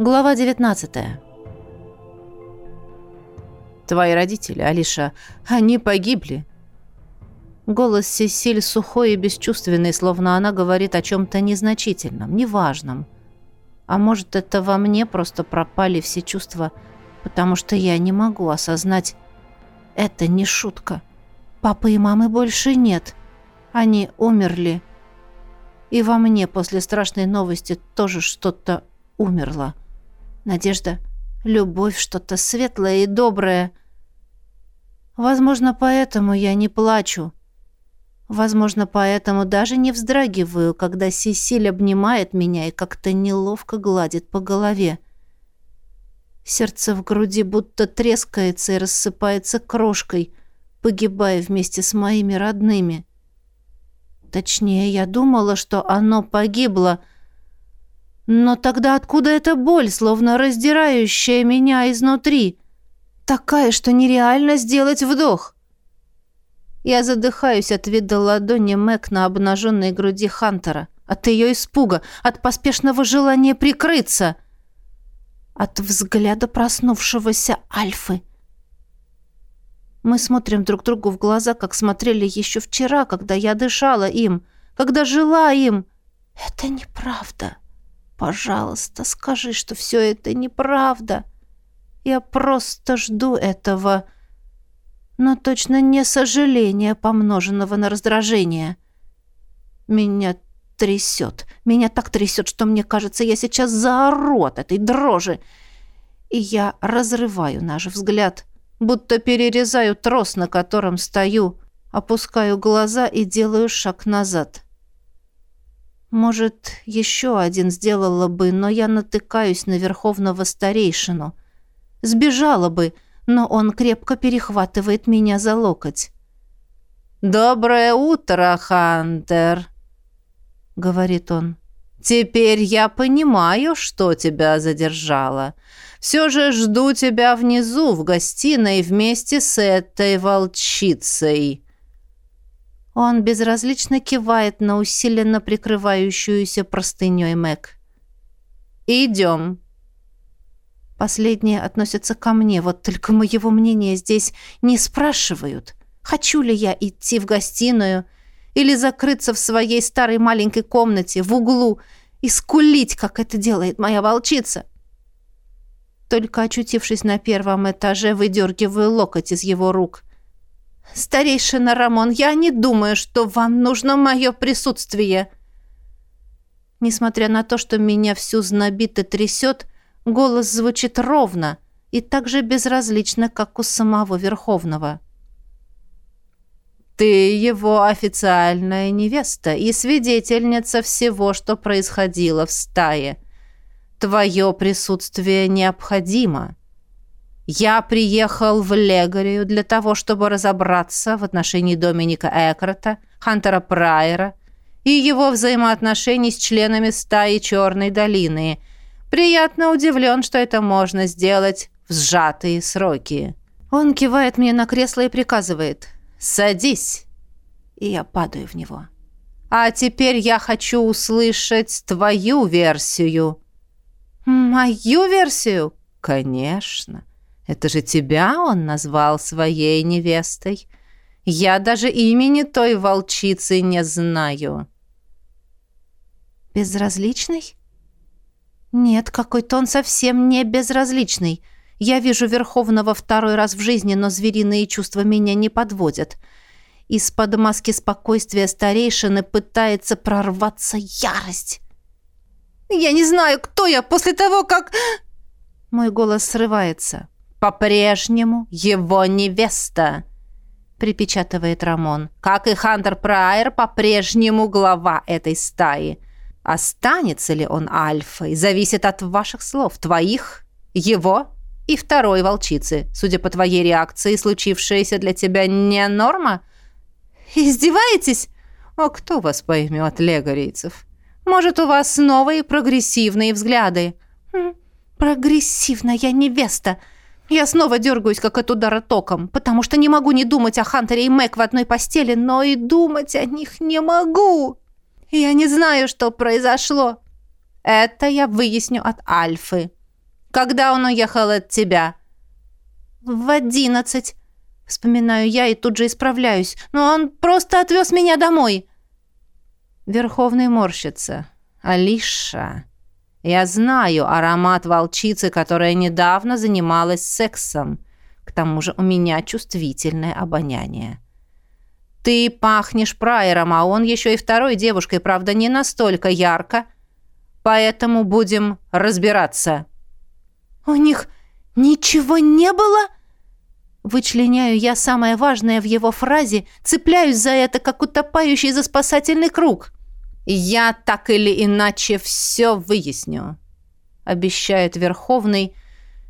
Глава 19 «Твои родители, Алиша, они погибли». Голос Сесиль сухой и бесчувственный, словно она говорит о чем-то незначительном, неважном. А может, это во мне просто пропали все чувства, потому что я не могу осознать, это не шутка. Папы и мамы больше нет. Они умерли. И во мне после страшной новости тоже что-то умерло. Надежда, любовь, что-то светлое и доброе. Возможно, поэтому я не плачу. Возможно, поэтому даже не вздрагиваю, когда Сесиль обнимает меня и как-то неловко гладит по голове. Сердце в груди будто трескается и рассыпается крошкой, погибая вместе с моими родными. Точнее, я думала, что оно погибло, но тогда откуда эта боль, словно раздирающая меня изнутри? Такая, что нереально сделать вдох. Я задыхаюсь от вида ладони Мэг на обнаженной груди Хантера, от ее испуга, от поспешного желания прикрыться — от взгляда проснувшегося Альфы. Мы смотрим друг другу в глаза, как смотрели еще вчера, когда я дышала им, когда жила им. Это неправда. Пожалуйста, скажи, что все это неправда. Я просто жду этого, но точно не сожаления, помноженного на раздражение. Меня трясет. Меня так трясет, что мне кажется, я сейчас заору от этой дрожи. И я разрываю наш взгляд, будто перерезаю трос, на котором стою, опускаю глаза и делаю шаг назад. Может, еще один сделала бы, но я натыкаюсь на верховного старейшину. Сбежала бы, но он крепко перехватывает меня за локоть. «Доброе утро, Хантер!» говорит он. «Теперь я понимаю, что тебя задержало. Все же жду тебя внизу, в гостиной, вместе с этой волчицей». Он безразлично кивает на усиленно прикрывающуюся простыней Мэг. «Идем». Последние относятся ко мне, вот только моего мнения здесь не спрашивают. Хочу ли я идти в гостиную – или закрыться в своей старой маленькой комнате в углу и скулить, как это делает моя волчица. Только очутившись на первом этаже, выдергиваю локоть из его рук. «Старейшина Рамон, я не думаю, что вам нужно мое присутствие». Несмотря на то, что меня всю знобит и трясет, голос звучит ровно и так же безразлично, как у самого Верховного. Ты его официальная невеста и свидетельница всего, что происходило в стае. Твое присутствие необходимо. Я приехал в Легорию для того, чтобы разобраться в отношении Доминика Экрота, Хантера Прайера и его взаимоотношений с членами стаи Черной долины. Приятно удивлен, что это можно сделать в сжатые сроки. Он кивает мне на кресло и приказывает – «Садись!» И я падаю в него. «А теперь я хочу услышать твою версию». «Мою версию?» «Конечно. Это же тебя он назвал своей невестой. Я даже имени той волчицы не знаю». «Безразличный?» «Нет, какой-то он совсем не безразличный». Я вижу Верховного второй раз в жизни, но звериные чувства меня не подводят. Из-под маски спокойствия старейшины пытается прорваться ярость. «Я не знаю, кто я после того, как...» Мой голос срывается. «По-прежнему его невеста», — припечатывает Рамон. «Как и Хантер Прайер, по-прежнему глава этой стаи. Останется ли он альфой, зависит от ваших слов, твоих, его и второй волчицы. Судя по твоей реакции, случившееся для тебя не норма? Издеваетесь? А кто вас поймет, легорийцев? Может, у вас новые прогрессивные взгляды? Хм, прогрессивная невеста. Я снова дергаюсь, как от удара током, потому что не могу не думать о Хантере и Мэг в одной постели, но и думать о них не могу. Я не знаю, что произошло. Это я выясню от Альфы. Когда он уехал от тебя?» «В одиннадцать», — вспоминаю я и тут же исправляюсь. «Но он просто отвез меня домой». Верховный морщится. «Алиша, я знаю аромат волчицы, которая недавно занималась сексом. К тому же у меня чувствительное обоняние. Ты пахнешь прайером, а он еще и второй девушкой, правда, не настолько ярко. Поэтому будем разбираться». «У них ничего не было?» Вычленяю я самое важное в его фразе, цепляюсь за это, как утопающий за спасательный круг. «Я так или иначе все выясню», — обещает Верховный,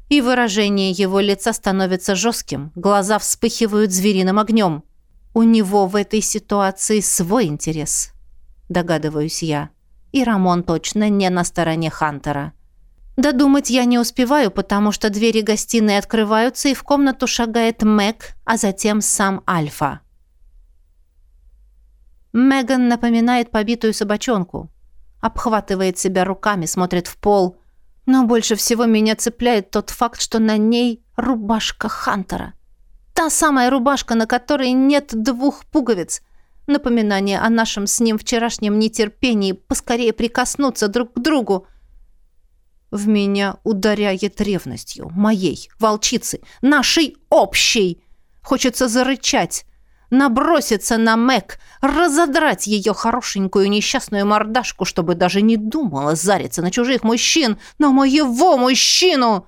и выражение его лица становится жестким, глаза вспыхивают звериным огнем. У него в этой ситуации свой интерес, догадываюсь я. И Рамон точно не на стороне Хантера. Додумать я не успеваю, потому что двери гостиной открываются, и в комнату шагает Мэг, а затем сам Альфа. Меган напоминает побитую собачонку. Обхватывает себя руками, смотрит в пол. Но больше всего меня цепляет тот факт, что на ней рубашка Хантера. Та самая рубашка, на которой нет двух пуговиц. Напоминание о нашем с ним вчерашнем нетерпении поскорее прикоснуться друг к другу – в меня ударяет ревностью. Моей, волчицы, нашей общей. Хочется зарычать, наброситься на Мэг, разодрать ее хорошенькую несчастную мордашку, чтобы даже не думала зариться на чужих мужчин, на моего мужчину.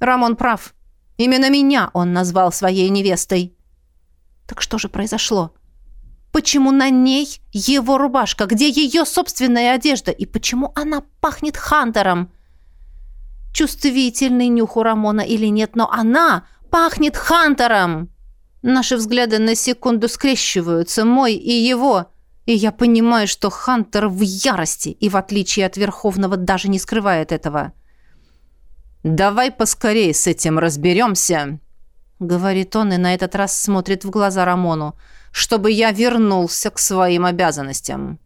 Рамон прав. Именно меня он назвал своей невестой. Так что же произошло? Почему на ней его рубашка? Где ее собственная одежда? И почему она пахнет Хантером? чувствительный нюх у Рамона или нет, но она пахнет Хантером. Наши взгляды на секунду скрещиваются, мой и его, и я понимаю, что Хантер в ярости и, в отличие от Верховного, даже не скрывает этого. «Давай поскорее с этим разберемся», — говорит он и на этот раз смотрит в глаза Рамону, «чтобы я вернулся к своим обязанностям».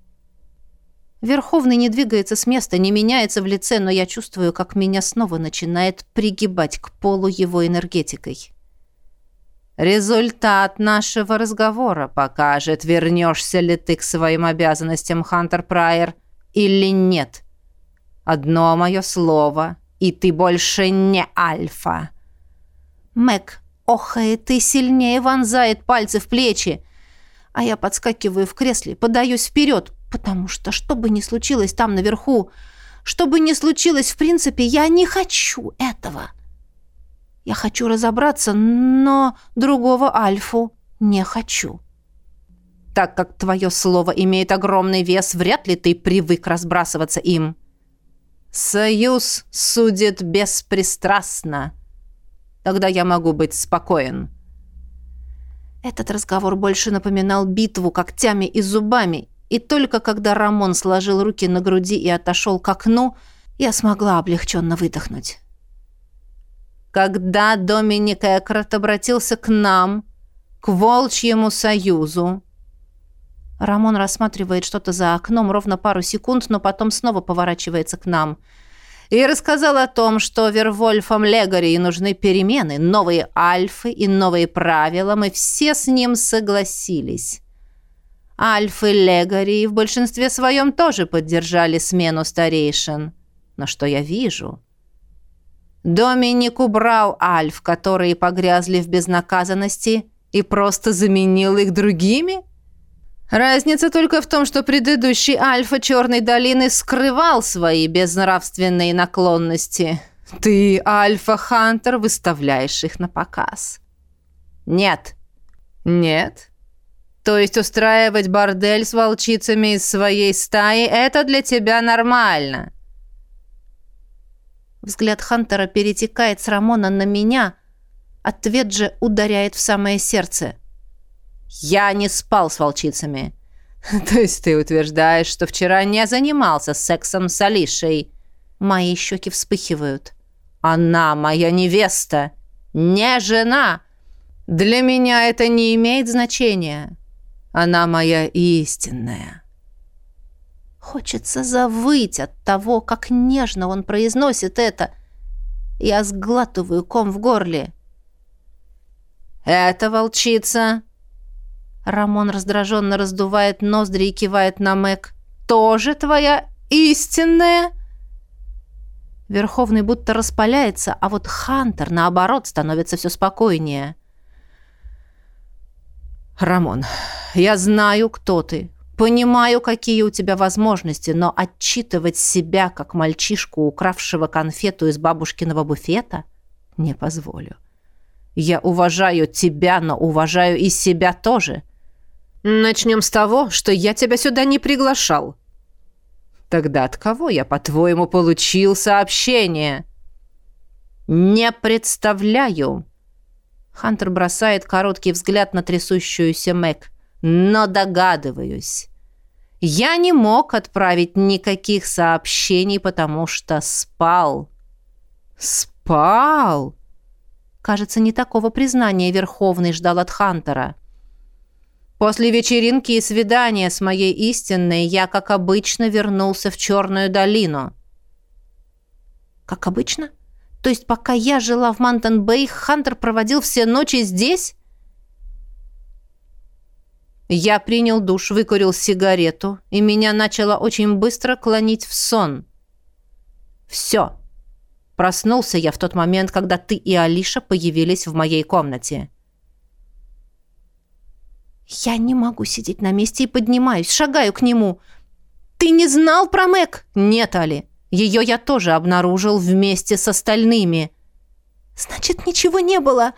Верховный не двигается с места, не меняется в лице, но я чувствую, как меня снова начинает пригибать к полу его энергетикой. Результат нашего разговора покажет, вернешься ли ты к своим обязанностям, Хантер Прайер, или нет. Одно мое слово, и ты больше не Альфа. Мэг охает и сильнее вонзает пальцы в плечи, а я подскакиваю в кресле, подаюсь вперед, Потому что, что бы ни случилось там наверху, что бы ни случилось, в принципе, я не хочу этого. Я хочу разобраться, но другого Альфу не хочу. Так как твое слово имеет огромный вес, вряд ли ты привык разбрасываться им. Союз судит беспристрастно. Тогда я могу быть спокоен. Этот разговор больше напоминал битву когтями и зубами, и только когда Рамон сложил руки на груди и отошел к окну, я смогла облегченно выдохнуть. Когда Доминик Экрат обратился к нам, к Волчьему Союзу, Рамон рассматривает что-то за окном ровно пару секунд, но потом снова поворачивается к нам и рассказал о том, что Вервольфам Легарии нужны перемены, новые альфы и новые правила, мы все с ним согласились. Альфы Легари в большинстве своем тоже поддержали смену старейшин. Но что я вижу? Доминик убрал альф, которые погрязли в безнаказанности, и просто заменил их другими? Разница только в том, что предыдущий альфа Черной долины скрывал свои безнравственные наклонности. Ты, альфа-хантер, выставляешь их на показ. Нет. Нет. То есть устраивать бордель с волчицами из своей стаи – это для тебя нормально. Взгляд Хантера перетекает с Рамона на меня. Ответ же ударяет в самое сердце. «Я не спал с волчицами». «То есть ты утверждаешь, что вчера не занимался сексом с Алишей?» Мои щеки вспыхивают. «Она моя невеста, не жена!» «Для меня это не имеет значения. Она моя истинная. Хочется завыть от того, как нежно он произносит это. Я сглатываю ком в горле. «Это волчица!» Рамон раздраженно раздувает ноздри и кивает на Мэг. «Тоже твоя истинная?» Верховный будто распаляется, а вот Хантер, наоборот, становится все спокойнее. «Рамон, я знаю, кто ты. Понимаю, какие у тебя возможности, но отчитывать себя, как мальчишку, укравшего конфету из бабушкиного буфета, не позволю. Я уважаю тебя, но уважаю и себя тоже. Начнем с того, что я тебя сюда не приглашал». Тогда от кого я, по-твоему, получил сообщение? Не представляю. Хантер бросает короткий взгляд на трясущуюся Мэг. Но догадываюсь. Я не мог отправить никаких сообщений, потому что спал. Спал? Кажется, не такого признания Верховный ждал от Хантера. После вечеринки и свидания с моей истинной я, как обычно, вернулся в Черную долину. Как обычно? То есть пока я жила в Мантон-Бэй, Хантер проводил все ночи здесь? Я принял душ, выкурил сигарету, и меня начало очень быстро клонить в сон. Все. Проснулся я в тот момент, когда ты и Алиша появились в моей комнате. Я не могу сидеть на месте и поднимаюсь, шагаю к нему. «Ты не знал про Мэг?» «Нет, Али. Ее я тоже обнаружил вместе с остальными». «Значит, ничего не было?»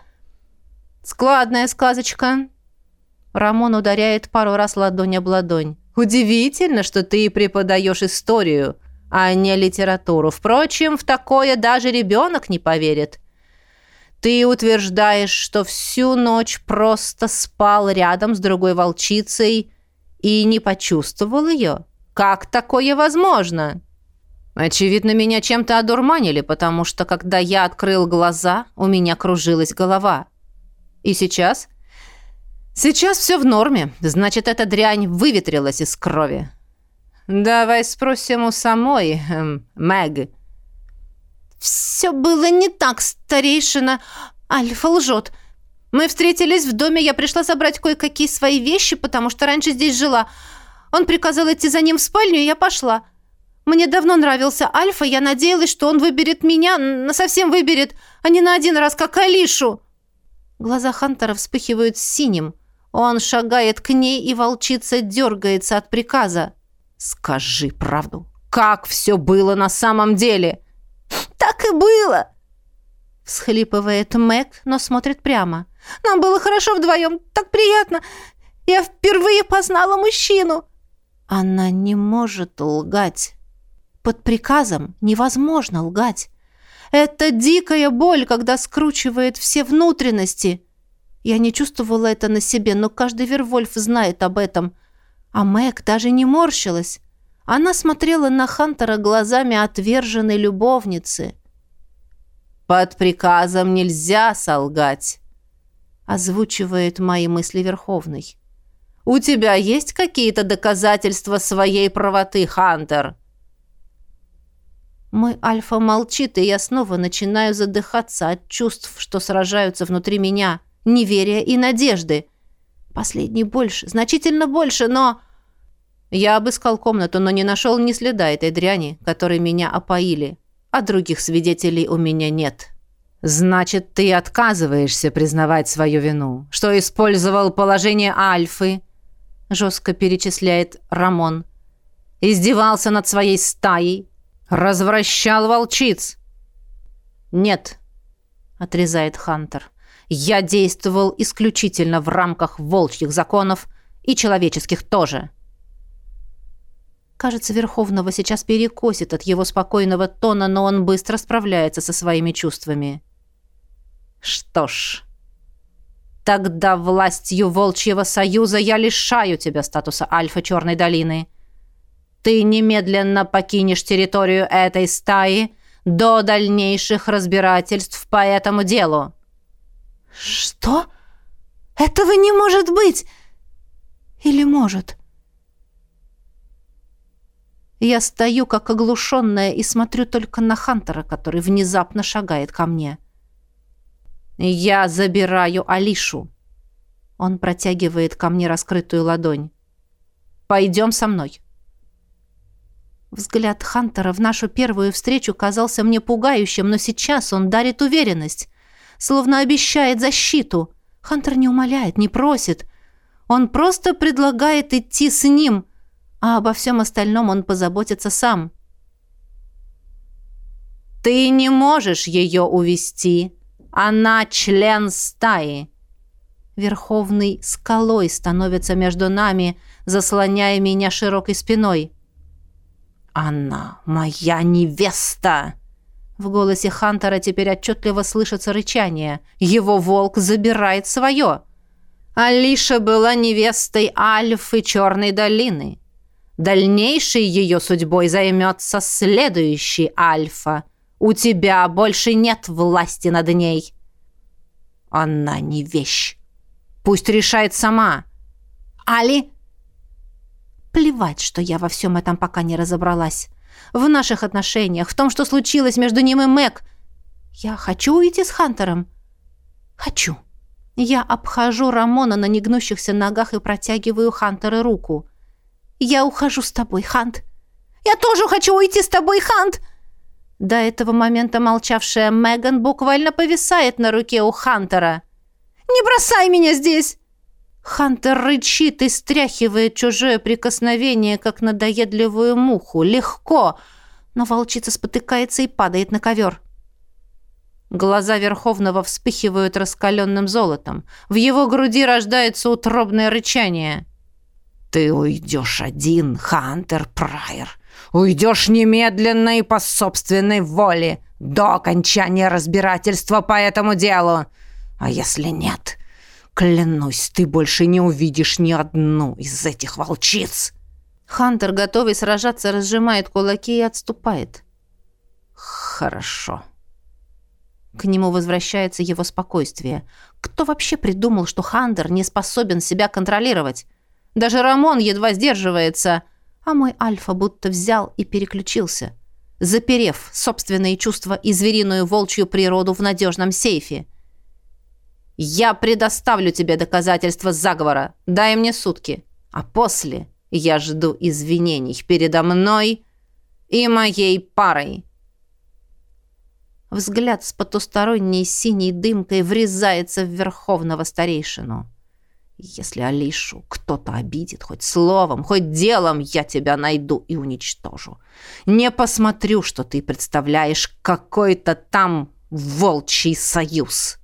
«Складная сказочка». Рамон ударяет пару раз ладонь об ладонь. «Удивительно, что ты преподаешь историю, а не литературу. Впрочем, в такое даже ребенок не поверит». Ты утверждаешь, что всю ночь просто спал рядом с другой волчицей и не почувствовал ее? Как такое возможно? Очевидно, меня чем-то одурманили, потому что, когда я открыл глаза, у меня кружилась голова. И сейчас? Сейчас все в норме. Значит, эта дрянь выветрилась из крови. Давай спросим у самой, эм, Мэг. «Все было не так, старейшина. Альфа лжет. Мы встретились в доме, я пришла забрать кое-какие свои вещи, потому что раньше здесь жила. Он приказал идти за ним в спальню, и я пошла. Мне давно нравился Альфа, я надеялась, что он выберет меня, совсем выберет, а не на один раз, как Алишу». Глаза Хантера вспыхивают синим. Он шагает к ней, и волчица дергается от приказа. «Скажи правду. Как все было на самом деле?» так и было!» Всхлипывает Мэг, но смотрит прямо. «Нам было хорошо вдвоем, так приятно. Я впервые познала мужчину». Она не может лгать. Под приказом невозможно лгать. Это дикая боль, когда скручивает все внутренности. Я не чувствовала это на себе, но каждый Вервольф знает об этом. А Мэг даже не морщилась. Она смотрела на Хантера глазами отверженной любовницы. «Под приказом нельзя солгать», — озвучивает мои мысли Верховный. «У тебя есть какие-то доказательства своей правоты, Хантер?» Мой альфа молчит, и я снова начинаю задыхаться от чувств, что сражаются внутри меня, неверия и надежды. Последний больше, значительно больше, но... Я обыскал комнату, но не нашел ни следа этой дряни, которой меня опоили а других свидетелей у меня нет. Значит, ты отказываешься признавать свою вину, что использовал положение Альфы, жестко перечисляет Рамон. Издевался над своей стаей, развращал волчиц. Нет, отрезает Хантер. Я действовал исключительно в рамках волчьих законов и человеческих тоже. Кажется, Верховного сейчас перекосит от его спокойного тона, но он быстро справляется со своими чувствами. «Что ж, тогда властью Волчьего Союза я лишаю тебя статуса Альфа Черной долины. Ты немедленно покинешь территорию этой стаи до дальнейших разбирательств по этому делу». «Что? Этого не может быть! Или может?» Я стою, как оглушенная, и смотрю только на Хантера, который внезапно шагает ко мне. «Я забираю Алишу». Он протягивает ко мне раскрытую ладонь. «Пойдем со мной». Взгляд Хантера в нашу первую встречу казался мне пугающим, но сейчас он дарит уверенность, словно обещает защиту. Хантер не умоляет, не просит. Он просто предлагает идти с ним, а обо всем остальном он позаботится сам. «Ты не можешь ее увести. Она член стаи». Верховный скалой становится между нами, заслоняя меня широкой спиной. «Она моя невеста!» В голосе Хантера теперь отчетливо слышится рычание. «Его волк забирает свое!» Алиша была невестой Альфы Черной долины. Дальнейшей ее судьбой займется следующий Альфа. У тебя больше нет власти над ней. Она не вещь. Пусть решает сама. Али Плевать, что я во всем этом пока не разобралась. В наших отношениях, в том, что случилось между ним и Мэг. Я хочу уйти с Хантером. Хочу. Я обхожу Рамона на негнущихся ногах и протягиваю Хантеру руку. Я ухожу с тобой, Хант. Я тоже хочу уйти с тобой, Хант. До этого момента молчавшая Меган буквально повисает на руке у Хантера. Не бросай меня здесь. Хантер рычит и стряхивает чужое прикосновение, как надоедливую муху. Легко, но волчица спотыкается и падает на ковер. Глаза Верховного вспыхивают раскаленным золотом. В его груди рождается утробное рычание. «Ты уйдешь один, Хантер Прайер. Уйдешь немедленно и по собственной воле, до окончания разбирательства по этому делу. А если нет, Клянусь, ты больше не увидишь ни одну из этих волчиц. Хантер, готовый сражаться, разжимает кулаки и отступает. Хорошо. К нему возвращается его спокойствие. Кто вообще придумал, что Хантер не способен себя контролировать? Даже Рамон едва сдерживается, а мой Альфа будто взял и переключился, заперев собственные чувства и звериную волчью природу в надежном сейфе. Я предоставлю тебе доказательства заговора. Дай мне сутки. А после я жду извинений передо мной и моей парой. Взгляд с потусторонней синей дымкой врезается в верховного старейшину. Если Алишу кто-то обидит хоть словом, хоть делом, я тебя найду и уничтожу. Не посмотрю, что ты представляешь какой-то там волчий союз.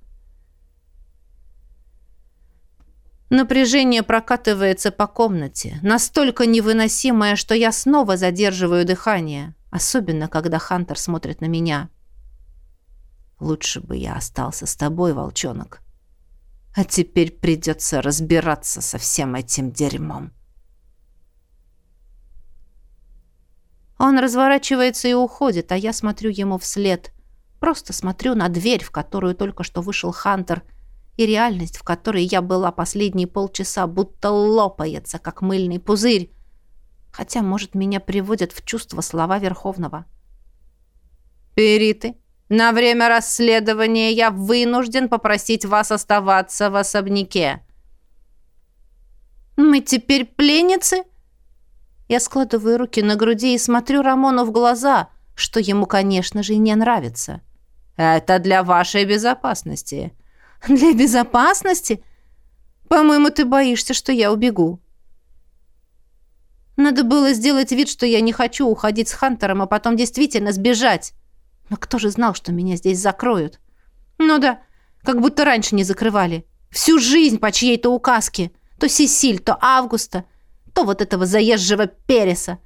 Напряжение прокатывается по комнате, настолько невыносимое, что я снова задерживаю дыхание, особенно когда Хантер смотрит на меня. Лучше бы я остался с тобой, волчонок. А теперь придется разбираться со всем этим дерьмом. Он разворачивается и уходит, а я смотрю ему вслед. Просто смотрю на дверь, в которую только что вышел Хантер — и реальность, в которой я была последние полчаса, будто лопается, как мыльный пузырь. Хотя, может, меня приводят в чувство слова Верховного. «Периты, на время расследования я вынужден попросить вас оставаться в особняке». «Мы теперь пленницы?» Я складываю руки на груди и смотрю Рамону в глаза, что ему, конечно же, не нравится. «Это для вашей безопасности». Для безопасности? По-моему, ты боишься, что я убегу. Надо было сделать вид, что я не хочу уходить с Хантером, а потом действительно сбежать. Но кто же знал, что меня здесь закроют? Ну да, как будто раньше не закрывали. Всю жизнь по чьей-то указке. То Сесиль, то Августа, то вот этого заезжего Переса.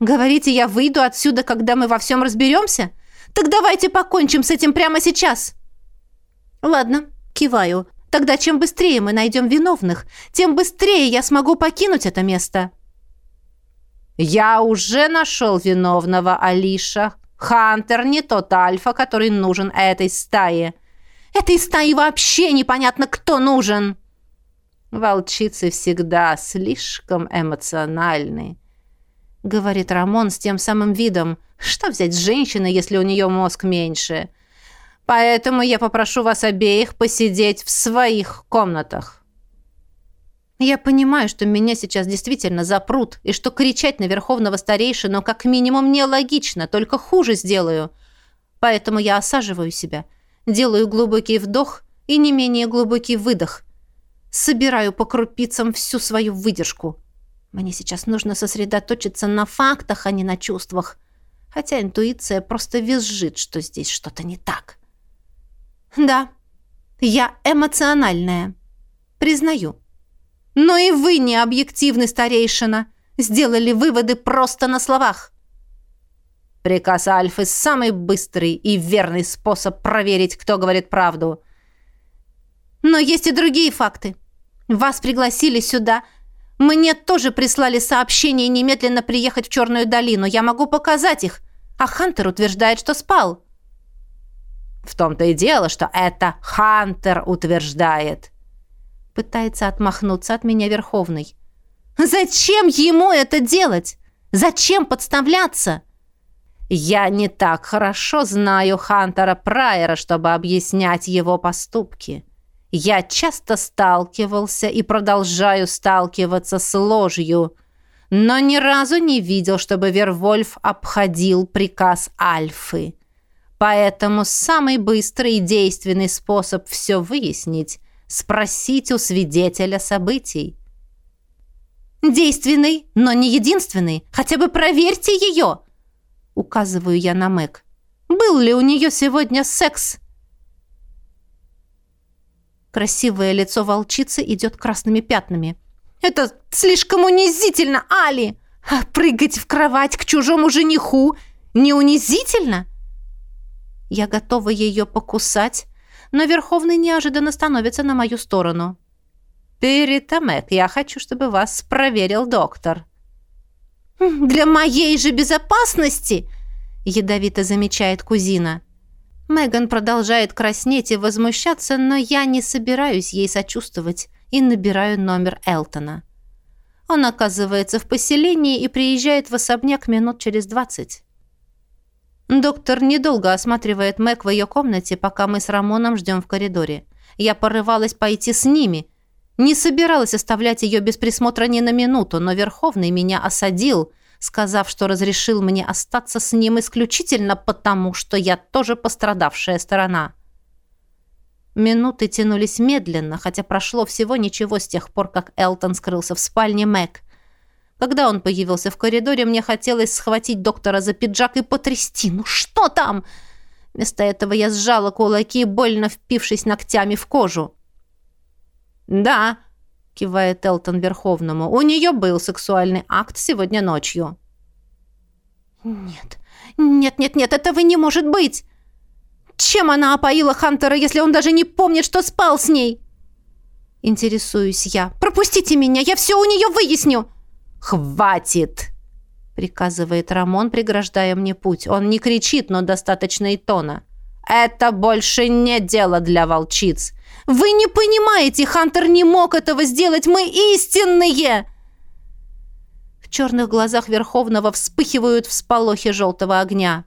Говорите, я выйду отсюда, когда мы во всем разберемся? Так давайте покончим с этим прямо сейчас. Ладно, Киваю. Тогда чем быстрее мы найдем виновных, тем быстрее я смогу покинуть это место. Я уже нашел виновного, Алиша. Хантер не тот альфа, который нужен этой стае. Этой стае вообще непонятно, кто нужен. Волчицы всегда слишком эмоциональны. говорит Рамон с тем самым видом. Что взять с женщины, если у нее мозг меньше? Поэтому я попрошу вас обеих посидеть в своих комнатах. Я понимаю, что меня сейчас действительно запрут, и что кричать на верховного старейшину как минимум нелогично, только хуже сделаю. Поэтому я осаживаю себя, делаю глубокий вдох и не менее глубокий выдох. Собираю по крупицам всю свою выдержку. Мне сейчас нужно сосредоточиться на фактах, а не на чувствах. Хотя интуиция просто визжит, что здесь что-то не так. Да, я эмоциональная. Признаю. Но и вы не объективны, старейшина. Сделали выводы просто на словах. Приказ Альфы – самый быстрый и верный способ проверить, кто говорит правду. Но есть и другие факты. Вас пригласили сюда. Мне тоже прислали сообщение немедленно приехать в Черную долину. Я могу показать их. А Хантер утверждает, что спал. В том-то и дело, что это Хантер утверждает пытается отмахнуться от меня Верховный. «Зачем ему это делать? Зачем подставляться?» «Я не так хорошо знаю Хантера Прайера, чтобы объяснять его поступки. Я часто сталкивался и продолжаю сталкиваться с ложью, но ни разу не видел, чтобы Вервольф обходил приказ Альфы. Поэтому самый быстрый и действенный способ все выяснить Спросить у свидетеля событий. «Действенный, но не единственный. Хотя бы проверьте ее!» Указываю я на Мэг. «Был ли у нее сегодня секс?» Красивое лицо волчицы идет красными пятнами. «Это слишком унизительно, Али! А прыгать в кровать к чужому жениху не унизительно?» Я готова ее покусать, но Верховный неожиданно становится на мою сторону. «Перитамек, я хочу, чтобы вас проверил доктор». «Для моей же безопасности!» — ядовито замечает кузина. Меган продолжает краснеть и возмущаться, но я не собираюсь ей сочувствовать и набираю номер Элтона. Он оказывается в поселении и приезжает в особняк минут через двадцать. Доктор недолго осматривает Мэг в ее комнате, пока мы с Рамоном ждем в коридоре. Я порывалась пойти с ними. Не собиралась оставлять ее без присмотра ни на минуту, но Верховный меня осадил, сказав, что разрешил мне остаться с ним исключительно потому, что я тоже пострадавшая сторона. Минуты тянулись медленно, хотя прошло всего ничего с тех пор, как Элтон скрылся в спальне Мэг. Когда он появился в коридоре, мне хотелось схватить доктора за пиджак и потрясти. «Ну что там?» Вместо этого я сжала кулаки, больно впившись ногтями в кожу. «Да», — кивает Элтон Верховному, — «у нее был сексуальный акт сегодня ночью». «Нет, нет, нет, нет, этого не может быть! Чем она опоила Хантера, если он даже не помнит, что спал с ней?» Интересуюсь я. «Пропустите меня, я все у нее выясню!» «Хватит!» — приказывает Рамон, преграждая мне путь. Он не кричит, но достаточно и тона. «Это больше не дело для волчиц!» «Вы не понимаете, Хантер не мог этого сделать! Мы истинные!» В черных глазах Верховного вспыхивают всполохи желтого огня.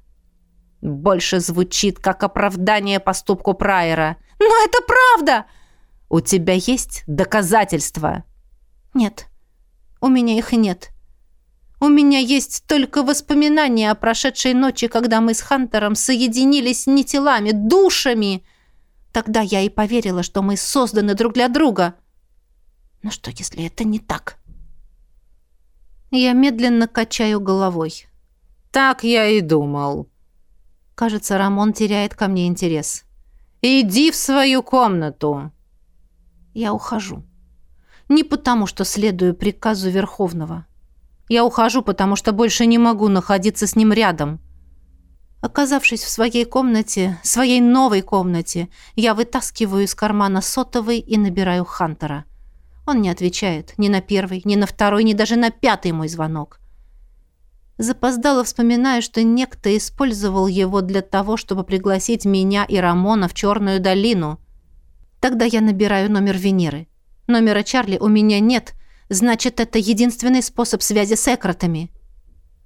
Больше звучит, как оправдание поступку Прайера. «Но это правда!» «У тебя есть доказательства?» «Нет», у меня их нет. У меня есть только воспоминания о прошедшей ночи, когда мы с Хантером соединились не телами, душами. Тогда я и поверила, что мы созданы друг для друга. Но что, если это не так? Я медленно качаю головой. Так я и думал. Кажется, Рамон теряет ко мне интерес. Иди в свою комнату. Я ухожу. Не потому, что следую приказу Верховного. Я ухожу, потому что больше не могу находиться с ним рядом. Оказавшись в своей комнате, своей новой комнате, я вытаскиваю из кармана сотовый и набираю Хантера. Он не отвечает ни на первый, ни на второй, ни даже на пятый мой звонок. Запоздало вспоминаю, что некто использовал его для того, чтобы пригласить меня и Рамона в Черную долину. Тогда я набираю номер Венеры. Номера Чарли у меня нет, значит, это единственный способ связи с Экротами.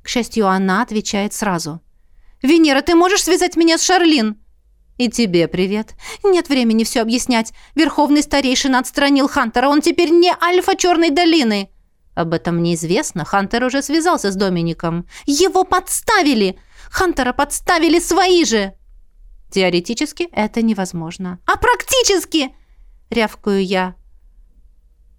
К счастью, она отвечает сразу. «Венера, ты можешь связать меня с Шарлин?» «И тебе привет». «Нет времени все объяснять. Верховный старейшина отстранил Хантера. Он теперь не Альфа Черной долины». «Об этом неизвестно. Хантер уже связался с Домиником». «Его подставили! Хантера подставили свои же!» «Теоретически это невозможно». «А практически?» — рявкаю я.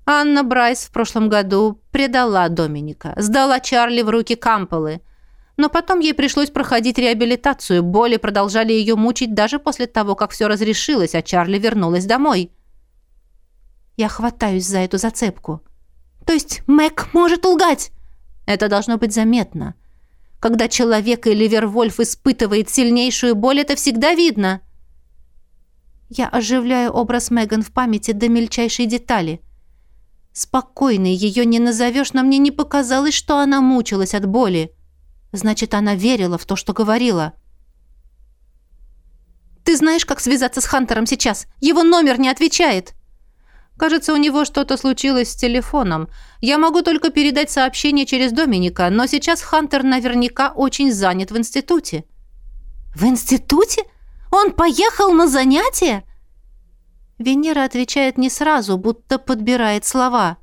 Анна Брайс в прошлом году предала Доминика, сдала Чарли в руки Кампелы. Но потом ей пришлось проходить реабилитацию, боли продолжали ее мучить даже после того, как все разрешилось, а Чарли вернулась домой. Я хватаюсь за эту зацепку. То есть Мэг может лгать? Это должно быть заметно. Когда человек или Вервольф испытывает сильнейшую боль, это всегда видно. Я оживляю образ Меган в памяти до мельчайшей детали – Спокойной ее не назовешь, но мне не показалось, что она мучилась от боли. Значит, она верила в то, что говорила. «Ты знаешь, как связаться с Хантером сейчас? Его номер не отвечает!» «Кажется, у него что-то случилось с телефоном. Я могу только передать сообщение через Доминика, но сейчас Хантер наверняка очень занят в институте». «В институте? Он поехал на занятия?» Венера отвечает не сразу, будто подбирает слова.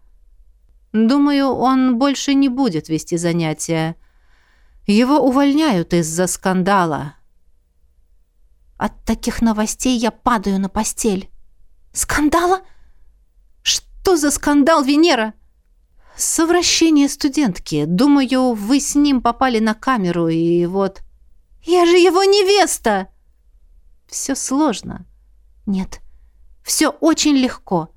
«Думаю, он больше не будет вести занятия. Его увольняют из-за скандала». От таких новостей я падаю на постель. «Скандала? Что за скандал, Венера?» «Совращение студентки. Думаю, вы с ним попали на камеру, и вот...» «Я же его невеста!» «Все сложно». «Нет, все очень легко.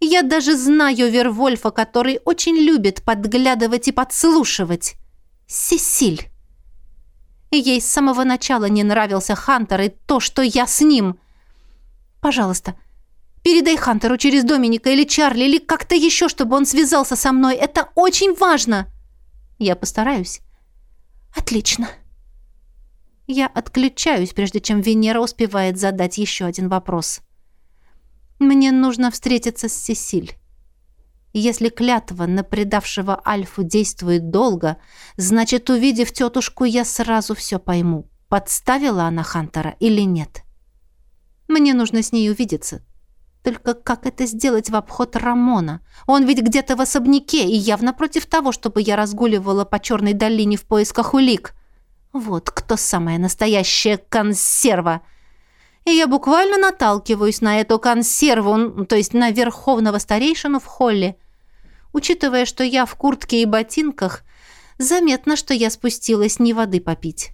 Я даже знаю Вервольфа, который очень любит подглядывать и подслушивать. Сесиль. Ей с самого начала не нравился Хантер и то, что я с ним. Пожалуйста, передай Хантеру через Доминика или Чарли, или как-то еще, чтобы он связался со мной. Это очень важно. Я постараюсь. Отлично. Я отключаюсь, прежде чем Венера успевает задать еще один вопрос. — мне нужно встретиться с Сесиль. Если клятва на предавшего Альфу действует долго, значит, увидев тетушку, я сразу все пойму, подставила она Хантера или нет. Мне нужно с ней увидеться. Только как это сделать в обход Рамона? Он ведь где-то в особняке и явно против того, чтобы я разгуливала по черной долине в поисках улик. Вот кто самая настоящая консерва — и я буквально наталкиваюсь на эту консерву, то есть на верховного старейшину в холле. Учитывая, что я в куртке и ботинках, заметно, что я спустилась не воды попить.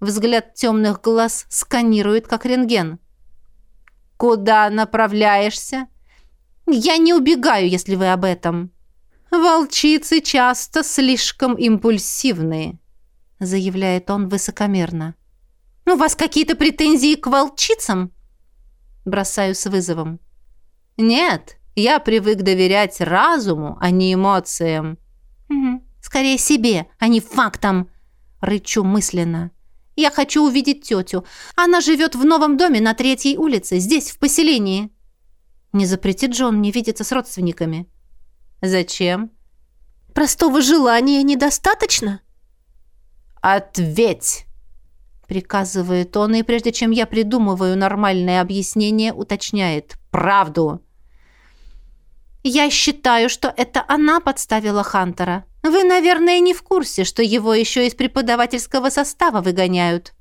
Взгляд темных глаз сканирует, как рентген. «Куда направляешься?» «Я не убегаю, если вы об этом». «Волчицы часто слишком импульсивные», — заявляет он высокомерно. «У вас какие-то претензии к волчицам?» Бросаю с вызовом. «Нет, я привык доверять разуму, а не эмоциям». Угу. «Скорее себе, а не фактам!» Рычу мысленно. «Я хочу увидеть тетю. Она живет в новом доме на третьей улице, здесь, в поселении». «Не запретит же он мне видеться с родственниками?» «Зачем?» «Простого желания недостаточно?» «Ответь!» Приказывает он, и прежде чем я придумываю нормальное объяснение, уточняет правду. Я считаю, что это она подставила Хантера. Вы, наверное, не в курсе, что его еще из преподавательского состава выгоняют.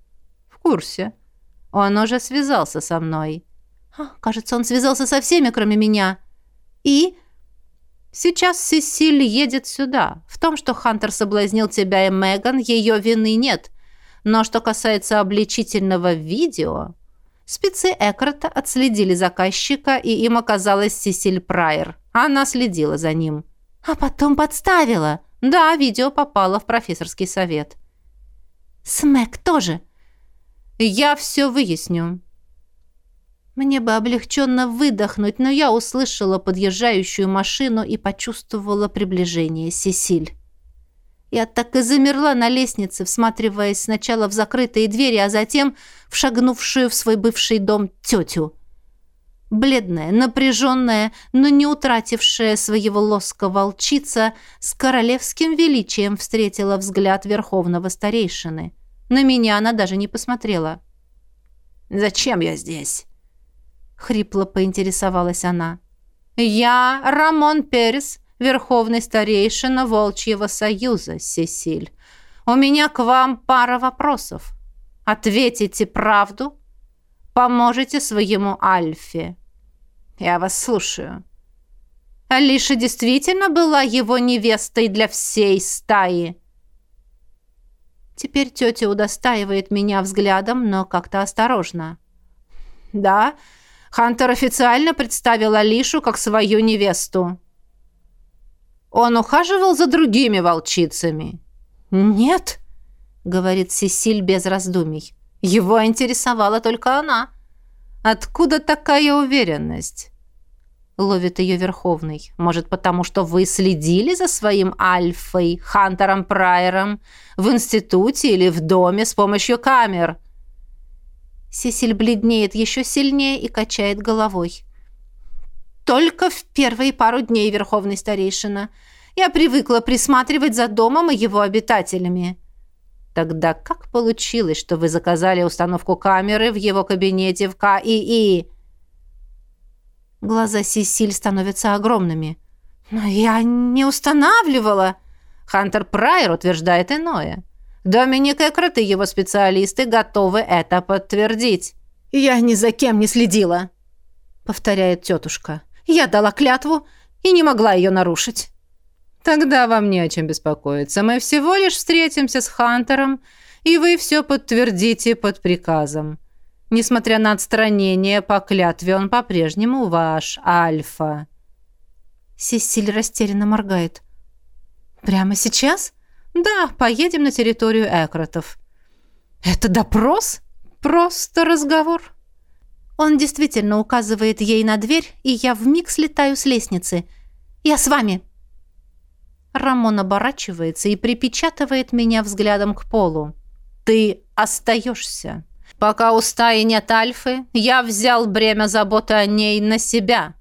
В курсе. Он уже связался со мной. А, кажется, он связался со всеми, кроме меня. И сейчас Сесиль едет сюда. В том, что Хантер соблазнил тебя и Меган, ее вины нет. Но что касается обличительного видео, спецы Экрота отследили заказчика, и им оказалась Сесиль Прайер. Она следила за ним. А потом подставила. Да, видео попало в профессорский совет. Смэк тоже. Я все выясню. Мне бы облегченно выдохнуть, но я услышала подъезжающую машину и почувствовала приближение Сесиль. Я так и замерла на лестнице, всматриваясь сначала в закрытые двери, а затем в шагнувшую в свой бывший дом тетю. Бледная, напряженная, но не утратившая своего лоска волчица с королевским величием встретила взгляд верховного старейшины. На меня она даже не посмотрела. «Зачем я здесь?» — хрипло поинтересовалась она. «Я Рамон Перес, верховный старейшина Волчьего Союза, Сесиль. У меня к вам пара вопросов. Ответите правду, поможете своему Альфе». «Я вас слушаю». Алиша действительно была его невестой для всей стаи. Теперь тетя удостаивает меня взглядом, но как-то осторожно. «Да, Хантер официально представил Алишу как свою невесту». «Он ухаживал за другими волчицами?» «Нет», — говорит Сесиль без раздумий. «Его интересовала только она». «Откуда такая уверенность?» Ловит ее Верховный. «Может, потому что вы следили за своим Альфой, Хантером Прайером, в институте или в доме с помощью камер?» Сесиль бледнеет еще сильнее и качает головой. «Только в первые пару дней, Верховный Старейшина. Я привыкла присматривать за домом и его обитателями». «Тогда как получилось, что вы заказали установку камеры в его кабинете в КИИ?» Глаза Сесиль становятся огромными. «Но я не устанавливала!» Хантер Прайер утверждает иное. Доминик Экрот и его специалисты готовы это подтвердить. «Я ни за кем не следила», — повторяет тетушка. «Я дала клятву и не могла ее нарушить». «Тогда вам не о чем беспокоиться. Мы всего лишь встретимся с Хантером, и вы все подтвердите под приказом. Несмотря на отстранение по клятве, он по-прежнему ваш, Альфа». Сесиль растерянно моргает. «Прямо сейчас?» «Да, поедем на территорию Экротов». «Это допрос? Просто разговор?» Он действительно указывает ей на дверь, и я вмиг слетаю с лестницы. «Я с вами!» Рамон оборачивается и припечатывает меня взглядом к полу. «Ты остаешься!» Пока у стаи нет Альфы, я взял бремя заботы о ней на себя.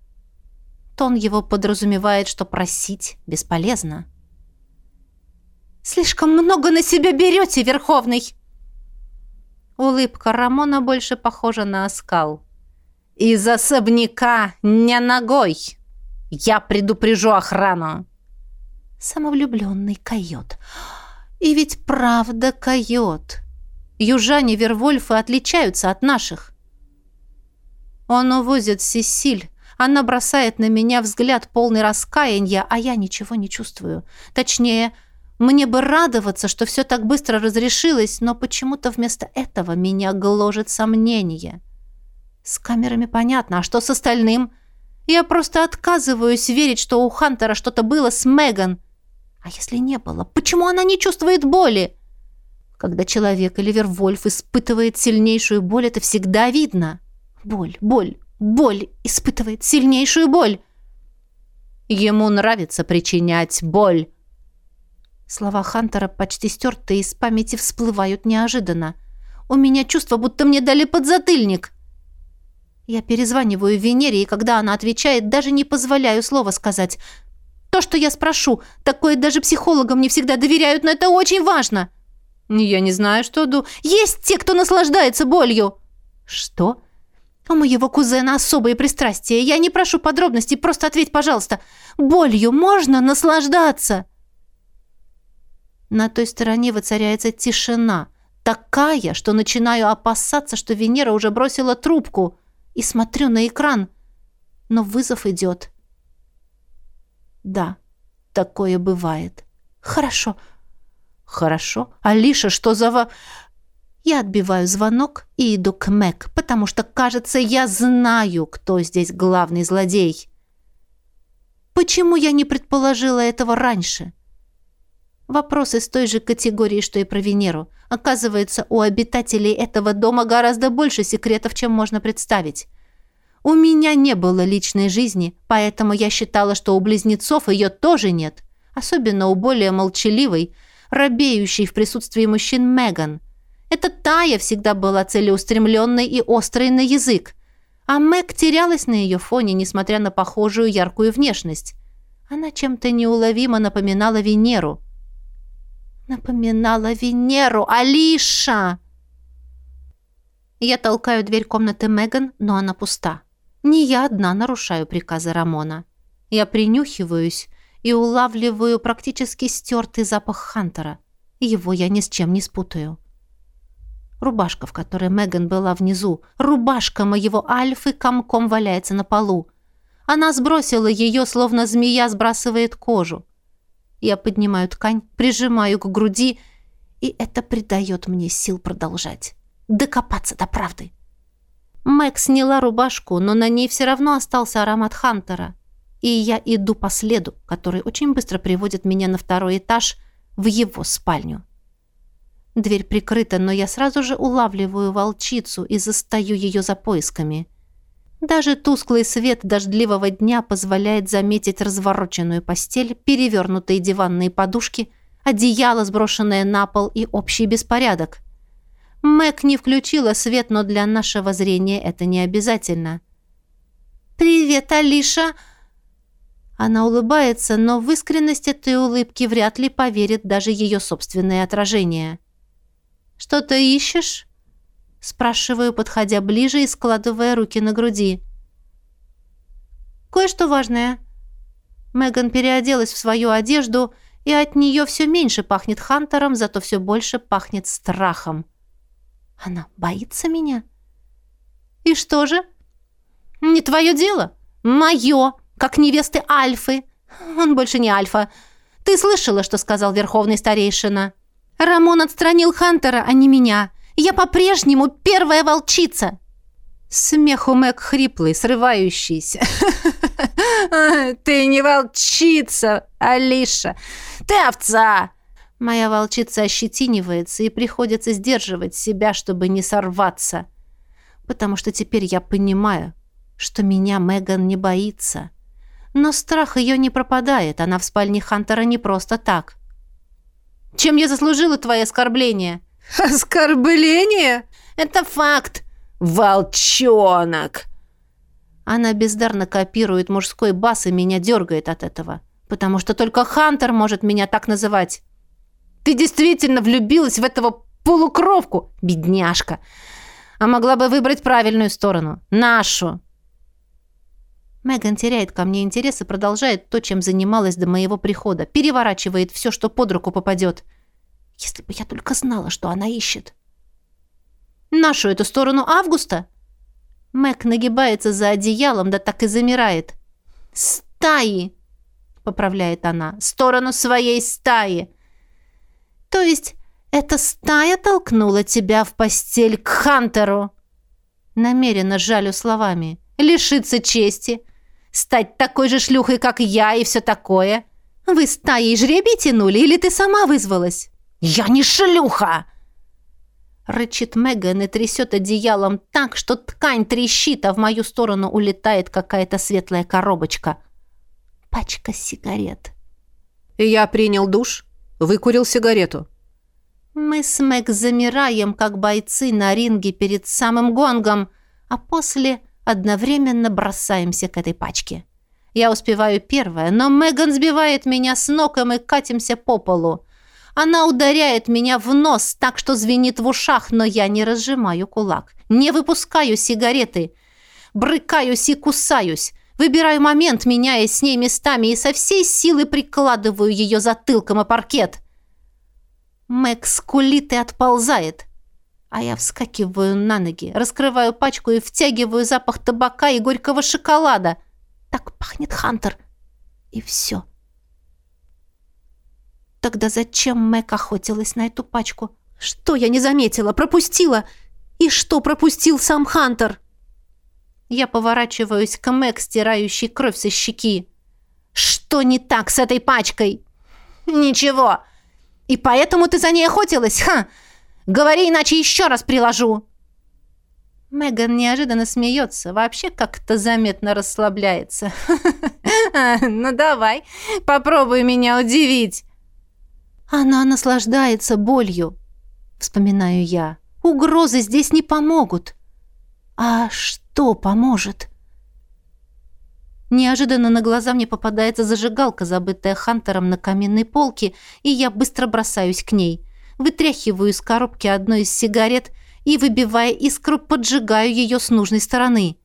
Тон его подразумевает, что просить бесполезно. «Слишком много на себя берете, Верховный!» Улыбка Рамона больше похожа на оскал. «Из особняка не ногой! Я предупрежу охрану!» Самовлюбленный койот. И ведь правда койот. Южане-вервольфы отличаются от наших. Он увозит Сесиль. Она бросает на меня взгляд полный раскаяния, а я ничего не чувствую. Точнее, мне бы радоваться, что все так быстро разрешилось, но почему-то вместо этого меня гложет сомнение. С камерами понятно, а что с остальным? Я просто отказываюсь верить, что у Хантера что-то было с Меган. А если не было, почему она не чувствует боли? Когда человек или Вервольф испытывает сильнейшую боль, это всегда видно. Боль, боль, боль испытывает сильнейшую боль. Ему нравится причинять боль. Слова Хантера почти стертые из памяти всплывают неожиданно. У меня чувство, будто мне дали подзатыльник. Я перезваниваю Венере, и когда она отвечает, даже не позволяю слова сказать. То, что я спрошу, такое даже психологам не всегда доверяют, но это очень важно. — «Я не знаю, что ду...» «Есть те, кто наслаждается болью!» «Что?» «У моего кузена особые пристрастия. Я не прошу подробностей, просто ответь, пожалуйста. Болью можно наслаждаться?» На той стороне воцаряется тишина. Такая, что начинаю опасаться, что Венера уже бросила трубку. И смотрю на экран. Но вызов идет. Да, такое бывает. «Хорошо, «Хорошо. Алиша, что за во...» Я отбиваю звонок и иду к Мэг, потому что, кажется, я знаю, кто здесь главный злодей. Почему я не предположила этого раньше? Вопрос из той же категории, что и про Венеру. Оказывается, у обитателей этого дома гораздо больше секретов, чем можно представить. У меня не было личной жизни, поэтому я считала, что у близнецов ее тоже нет. Особенно у более молчаливой, робеющей в присутствии мужчин Меган. Эта Тая всегда была целеустремленной и острой на язык. А Мэг терялась на ее фоне, несмотря на похожую яркую внешность. Она чем-то неуловимо напоминала Венеру. Напоминала Венеру, Алиша! Я толкаю дверь комнаты Меган, но она пуста. Не я одна нарушаю приказы Рамона. Я принюхиваюсь и улавливаю практически стертый запах Хантера. Его я ни с чем не спутаю. Рубашка, в которой Меган была внизу, рубашка моего Альфы комком валяется на полу. Она сбросила ее, словно змея сбрасывает кожу. Я поднимаю ткань, прижимаю к груди, и это придает мне сил продолжать. Докопаться до правды. Мэг сняла рубашку, но на ней все равно остался аромат Хантера. И я иду по следу, который очень быстро приводит меня на второй этаж, в его спальню. Дверь прикрыта, но я сразу же улавливаю волчицу и застаю ее за поисками. Даже тусклый свет дождливого дня позволяет заметить развороченную постель, перевернутые диванные подушки, одеяло, сброшенное на пол и общий беспорядок. Мэг не включила свет, но для нашего зрения это не обязательно. «Привет, Алиша!» Она улыбается, но в искренность этой улыбки вряд ли поверит даже ее собственное отражение. «Что-то ищешь?» Спрашиваю, подходя ближе и складывая руки на груди. «Кое-что важное». Меган переоделась в свою одежду, и от нее все меньше пахнет Хантером, зато все больше пахнет страхом. Она боится меня? «И что же?» «Не твое дело. Мое, как невесты Альфы. Он больше не Альфа. Ты слышала, что сказал Верховный Старейшина?» Рамон отстранил Хантера, а не меня. Я по-прежнему первая волчица. Смех у Мэг хриплый, срывающийся. «Ты не волчица, Алиша! Ты овца!» Моя волчица ощетинивается, и приходится сдерживать себя, чтобы не сорваться. Потому что теперь я понимаю, что меня Меган не боится. Но страх ее не пропадает, она в спальне Хантера не просто так. Чем я заслужила твои оскорбления?» «Оскорбление? Это факт!» «Волчонок!» Она бездарно копирует мужской бас и меня дергает от этого. Потому что только Хантер может меня так называть. «Ты действительно влюбилась в этого полукровку, бедняжка!» а могла бы выбрать правильную сторону. Нашу. Меган теряет ко мне интерес и продолжает то, чем занималась до моего прихода. Переворачивает все, что под руку попадет. Если бы я только знала, что она ищет. Нашу эту сторону Августа? Мэг нагибается за одеялом, да так и замирает. «Стаи!» — поправляет она. «Сторону своей стаи!» «То есть эта стая толкнула тебя в постель к Хантеру?» Намеренно жалю словами. «Лишиться чести, Стать такой же шлюхой, как я, и все такое. Вы стаей жребий тянули, или ты сама вызвалась?» «Я не шлюха!» Рычит Меган и трясет одеялом так, что ткань трещит, а в мою сторону улетает какая-то светлая коробочка. Пачка сигарет. Я принял душ, выкурил сигарету. Мы с Мэг замираем, как бойцы на ринге перед самым гонгом, а после одновременно бросаемся к этой пачке. Я успеваю первая, но Меган сбивает меня с ног, и мы катимся по полу. Она ударяет меня в нос так, что звенит в ушах, но я не разжимаю кулак, не выпускаю сигареты, брыкаюсь и кусаюсь, выбираю момент, меняясь с ней местами, и со всей силы прикладываю ее затылком о паркет. Мэг скулит и отползает. А я вскакиваю на ноги, раскрываю пачку и втягиваю запах табака и горького шоколада. Так пахнет Хантер. И все. Тогда зачем Мэг охотилась на эту пачку? Что я не заметила, пропустила? И что пропустил сам Хантер? Я поворачиваюсь к Мэг, стирающей кровь со щеки. Что не так с этой пачкой? Ничего. И поэтому ты за ней охотилась, ха? Говори, иначе еще раз приложу!» Меган неожиданно смеется, вообще как-то заметно расслабляется. «Ну давай, попробуй меня удивить!» «Она наслаждается болью», — вспоминаю я. «Угрозы здесь не помогут». «А что?» Поможет? Неожиданно на глаза мне попадается зажигалка, забытая Хантером на каминной полке, и я быстро бросаюсь к ней. Вытряхиваю из коробки одну из сигарет и, выбивая искру, поджигаю ее с нужной стороны.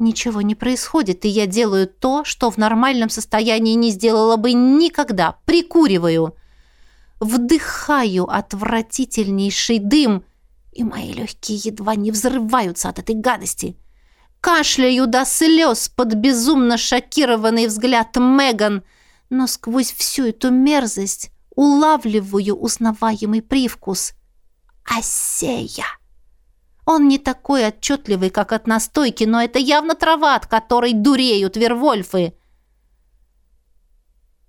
Ничего не происходит, и я делаю то, что в нормальном состоянии не сделала бы никогда. Прикуриваю. Вдыхаю отвратительнейший дым, и мои легкие едва не взрываются от этой гадости. Кашляю до слез под безумно шокированный взгляд Меган, но сквозь всю эту мерзость улавливаю узнаваемый привкус. Осея! Он не такой отчетливый, как от настойки, но это явно трава, от которой дуреют вервольфы.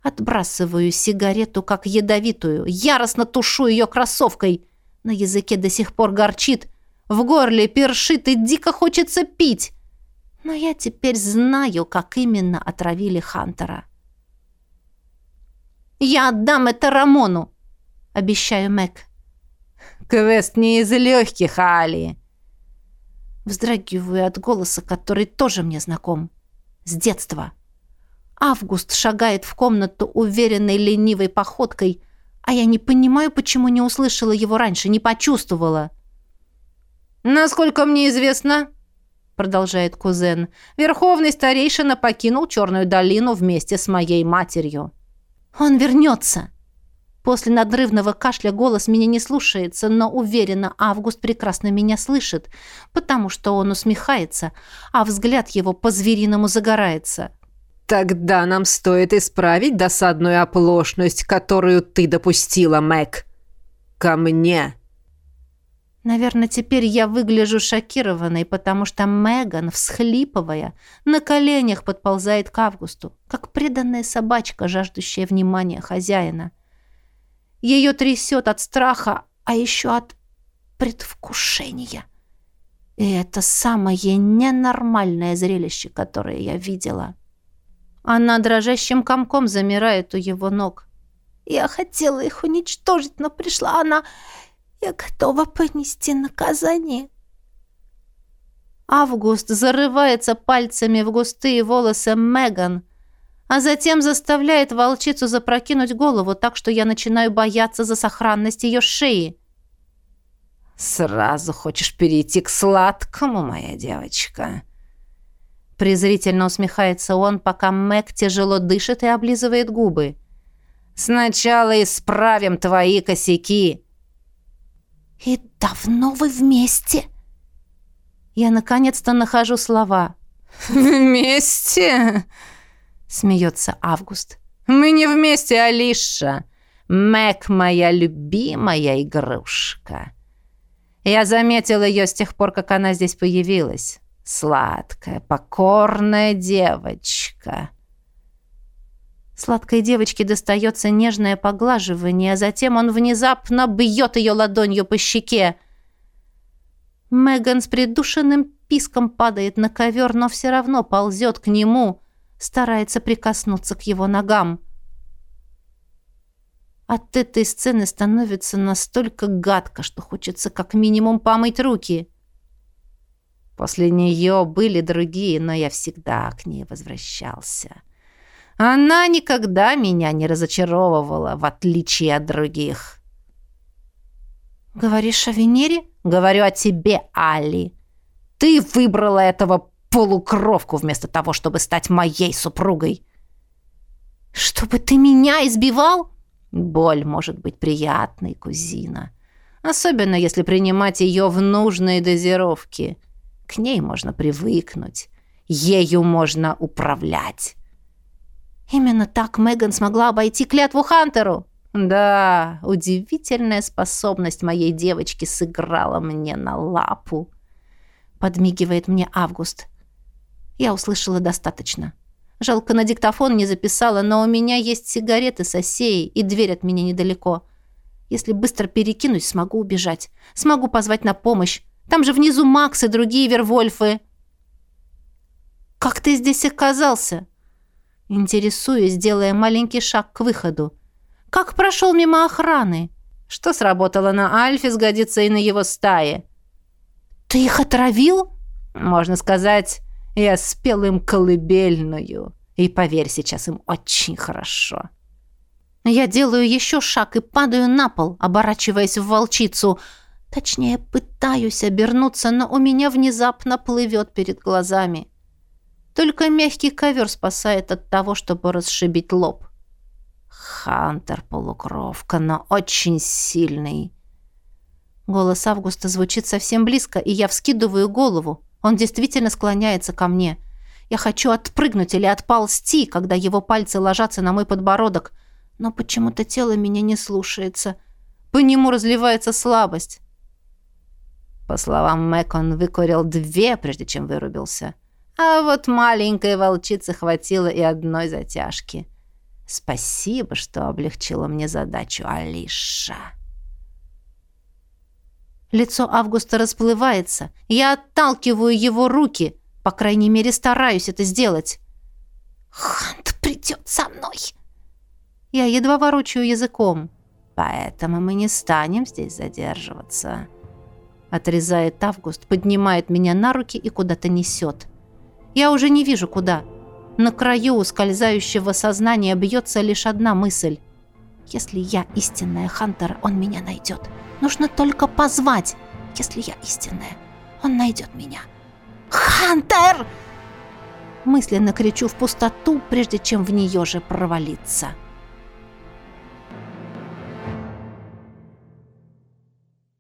Отбрасываю сигарету, как ядовитую, яростно тушу ее кроссовкой. На языке до сих пор горчит, в горле першит и дико хочется пить. Но я теперь знаю, как именно отравили Хантера. «Я отдам это Рамону!» — обещаю Мэг. «Квест не из легких, Али!» Вздрагиваю от голоса, который тоже мне знаком. С детства. Август шагает в комнату уверенной ленивой походкой, а я не понимаю, почему не услышала его раньше, не почувствовала. «Насколько мне известно, — продолжает кузен, — верховный старейшина покинул Черную долину вместе с моей матерью». «Он вернется!» После надрывного кашля голос меня не слушается, но уверена, Август прекрасно меня слышит, потому что он усмехается, а взгляд его по-звериному загорается. «Тогда нам стоит исправить досадную оплошность, которую ты допустила, Мэг. Ко мне!» Наверное, теперь я выгляжу шокированной, потому что Меган, всхлипывая, на коленях подползает к Августу, как преданная собачка, жаждущая внимания хозяина. Ее трясет от страха, а еще от предвкушения. И это самое ненормальное зрелище, которое я видела. Она дрожащим комком замирает у его ног. Я хотела их уничтожить, но пришла она... Я готова понести наказание. Август зарывается пальцами в густые волосы Меган, а затем заставляет волчицу запрокинуть голову так, что я начинаю бояться за сохранность ее шеи. «Сразу хочешь перейти к сладкому, моя девочка?» Презрительно усмехается он, пока Мэг тяжело дышит и облизывает губы. «Сначала исправим твои косяки». «И давно вы вместе?» Я наконец-то нахожу слова. «Вместе?» смеется Август. «Мы не вместе, Алиша. Мэг моя любимая игрушка. Я заметила ее с тех пор, как она здесь появилась. Сладкая, покорная девочка». Сладкой девочке достается нежное поглаживание, а затем он внезапно бьет ее ладонью по щеке. Меган с придушенным писком падает на ковер, но все равно ползет к нему, старается прикоснуться к его ногам. От этой сцены становится настолько гадко, что хочется как минимум помыть руки. После нее были другие, но я всегда к ней возвращался. Она никогда меня не разочаровывала, в отличие от других. «Говоришь о Венере?» «Говорю о тебе, Али. Ты выбрала этого полукровку вместо того, чтобы стать моей супругой. Чтобы ты меня избивал? Боль может быть приятной, кузина. Особенно если принимать ее в нужной дозировке. К ней можно привыкнуть. Ею можно управлять. Именно так Меган смогла обойти клятву Хантеру. Да, удивительная способность моей девочки сыграла мне на лапу. Подмигивает мне Август. Я услышала достаточно. Жалко, на диктофон не записала, но у меня есть сигареты с осеей, и дверь от меня недалеко. Если быстро перекинусь, смогу убежать. Смогу позвать на помощь. Там же внизу Макс и другие Вервольфы. «Как ты здесь оказался?» Интересуюсь, делая маленький шаг к выходу. «Как прошел мимо охраны?» «Что сработало на Альфе, сгодится и на его стае». «Ты их отравил?» Можно сказать, я спел им колыбельную. И поверь, сейчас им очень хорошо. Я делаю еще шаг и падаю на пол, оборачиваясь в волчицу. Точнее, пытаюсь обернуться, но у меня внезапно плывет перед глазами. Только мягкий ковер спасает от того, чтобы расшибить лоб. Хантер полукровка, но очень сильный. Голос Августа звучит совсем близко, и я вскидываю голову. Он действительно склоняется ко мне. Я хочу отпрыгнуть или отползти, когда его пальцы ложатся на мой подбородок, но почему-то тело меня не слушается. По нему разливается слабость. По словам Мэг, он выкурил две, прежде чем вырубился. А вот маленькой волчице хватило и одной затяжки. Спасибо, что облегчила мне задачу, Алиша. Лицо Августа расплывается. Я отталкиваю его руки. По крайней мере, стараюсь это сделать. «Хант придет со мной!» Я едва ворочаю языком. «Поэтому мы не станем здесь задерживаться». Отрезает Август, поднимает меня на руки и куда-то несет. Я уже не вижу, куда. На краю ускользающего сознания бьется лишь одна мысль. Если я истинная Хантер, он меня найдет. Нужно только позвать. Если я истинная, он найдет меня. «Хантер!» Мысленно кричу в пустоту, прежде чем в нее же провалиться.